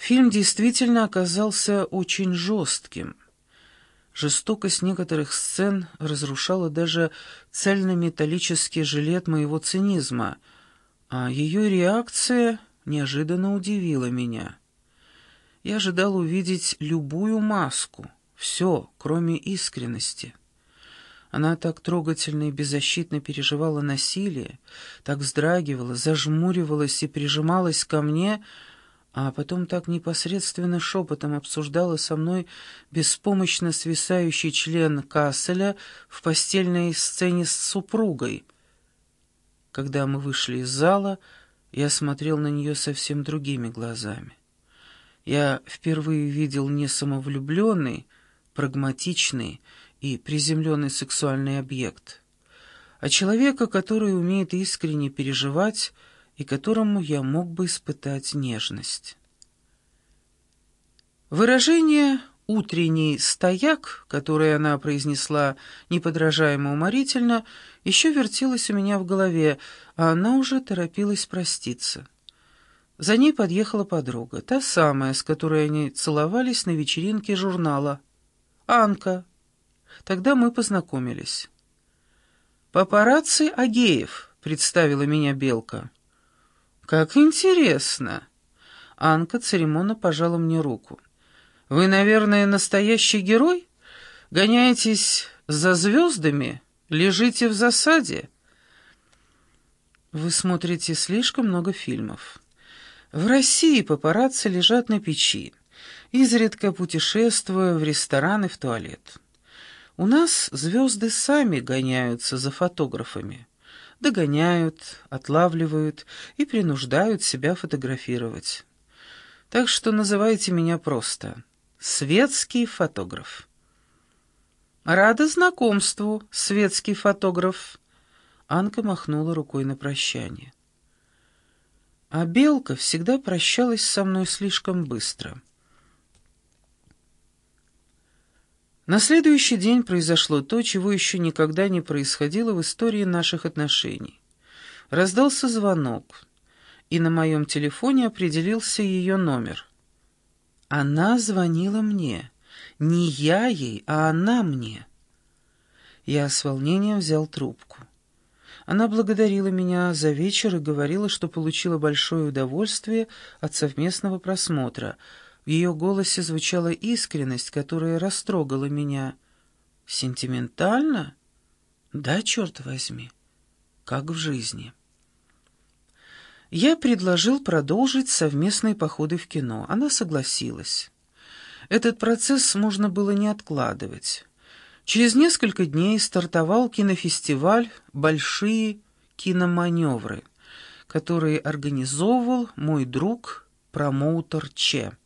Фильм действительно оказался очень жестким. Жестокость некоторых сцен разрушала даже цельнометаллический жилет моего цинизма, а ее реакция неожиданно удивила меня. Я ожидал увидеть любую маску, все, кроме искренности. Она так трогательно и беззащитно переживала насилие, так вздрагивала, зажмуривалась и прижималась ко мне, а потом так непосредственно шепотом обсуждала со мной беспомощно свисающий член Касселя в постельной сцене с супругой. Когда мы вышли из зала, я смотрел на нее совсем другими глазами. Я впервые видел не самовлюбленный, прагматичный и приземленный сексуальный объект, а человека, который умеет искренне переживать и которому я мог бы испытать нежность. Выражение «утренний стояк», которое она произнесла неподражаемо уморительно, еще вертелось у меня в голове, а она уже торопилась проститься. За ней подъехала подруга, та самая, с которой они целовались на вечеринке журнала. Анка. Тогда мы познакомились. «Папарацци Агеев», — представила меня Белка. «Как интересно!» Анка церемонно пожала мне руку. «Вы, наверное, настоящий герой? Гоняетесь за звездами? Лежите в засаде?» «Вы смотрите слишком много фильмов. В России папарацци лежат на печи, изредка путешествуя в ресторан и в туалет. У нас звезды сами гоняются за фотографами» догоняют, отлавливают и принуждают себя фотографировать. Так что называйте меня просто «светский фотограф». «Рада знакомству, светский фотограф», — Анка махнула рукой на прощание. А Белка всегда прощалась со мной слишком быстро. На следующий день произошло то, чего еще никогда не происходило в истории наших отношений. Раздался звонок, и на моем телефоне определился ее номер. Она звонила мне. Не я ей, а она мне. Я с волнением взял трубку. Она благодарила меня за вечер и говорила, что получила большое удовольствие от совместного просмотра — ее голосе звучала искренность, которая растрогала меня. «Сентиментально? Да, черт возьми, как в жизни». Я предложил продолжить совместные походы в кино. Она согласилась. Этот процесс можно было не откладывать. Через несколько дней стартовал кинофестиваль «Большие киноманевры», который организовывал мой друг, промоутер Че.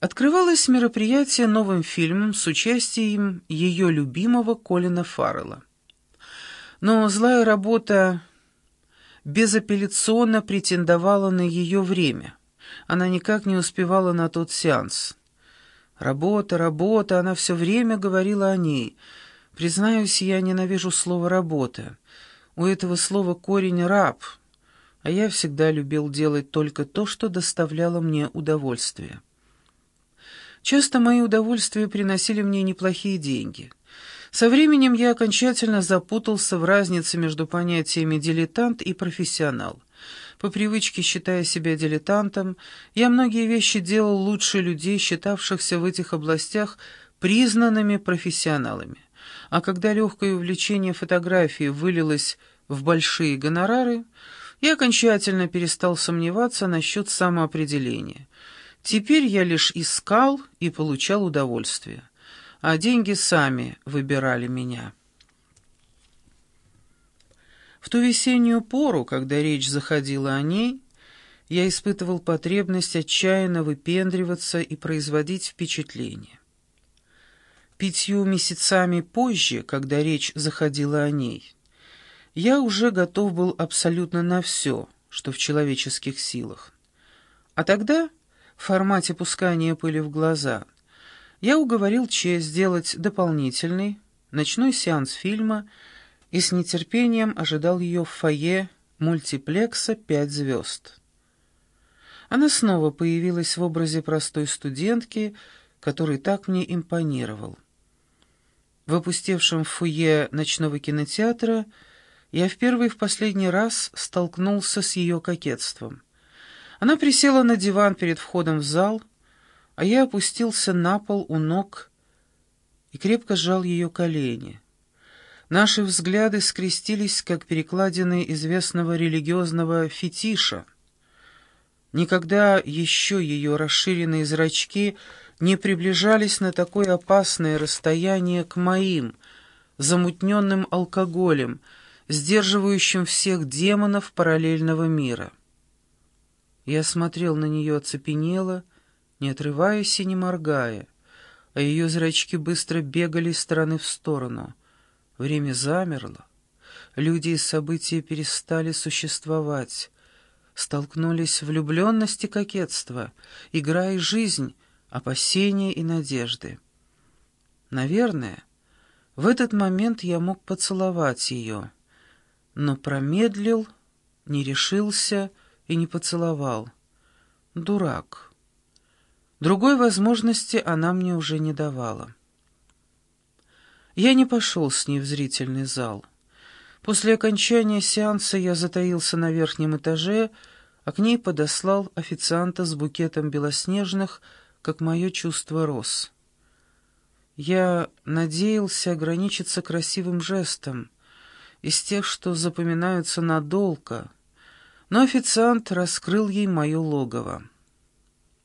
Открывалось мероприятие новым фильмом с участием ее любимого Колина Фаррелла. Но злая работа безапелляционно претендовала на ее время. Она никак не успевала на тот сеанс. Работа, работа, она все время говорила о ней. Признаюсь, я ненавижу слово «работа». У этого слова корень «раб», а я всегда любил делать только то, что доставляло мне удовольствие. Часто мои удовольствия приносили мне неплохие деньги. Со временем я окончательно запутался в разнице между понятиями «дилетант» и «профессионал». По привычке, считая себя дилетантом, я многие вещи делал лучше людей, считавшихся в этих областях признанными профессионалами. А когда легкое увлечение фотографией вылилось в большие гонорары, я окончательно перестал сомневаться насчет самоопределения – Теперь я лишь искал и получал удовольствие, а деньги сами выбирали меня. В ту весеннюю пору, когда речь заходила о ней, я испытывал потребность отчаянно выпендриваться и производить впечатление. Пятью месяцами позже, когда речь заходила о ней, я уже готов был абсолютно на все, что в человеческих силах. А тогда в формате пускания пыли в глаза, я уговорил Че сделать дополнительный ночной сеанс фильма и с нетерпением ожидал ее в фойе мультиплекса «Пять звезд». Она снова появилась в образе простой студентки, который так мне импонировал. В опустевшем фойе ночного кинотеатра я в первый и в последний раз столкнулся с ее кокетством. Она присела на диван перед входом в зал, а я опустился на пол у ног и крепко сжал ее колени. Наши взгляды скрестились, как перекладины известного религиозного фетиша. Никогда еще ее расширенные зрачки не приближались на такое опасное расстояние к моим, замутненным алкоголем, сдерживающим всех демонов параллельного мира. Я смотрел на нее оцепенело, не отрываясь и не моргая, а ее зрачки быстро бегали из стороны в сторону. Время замерло. Люди и события перестали существовать. Столкнулись влюбленность и кокетство, игра и жизнь, опасения и надежды. Наверное, в этот момент я мог поцеловать ее, но промедлил, не решился и не поцеловал. Дурак. Другой возможности она мне уже не давала. Я не пошел с ней в зрительный зал. После окончания сеанса я затаился на верхнем этаже, а к ней подослал официанта с букетом белоснежных, как мое чувство роз. Я надеялся ограничиться красивым жестом, из тех, что запоминаются надолго, но официант раскрыл ей мое логово.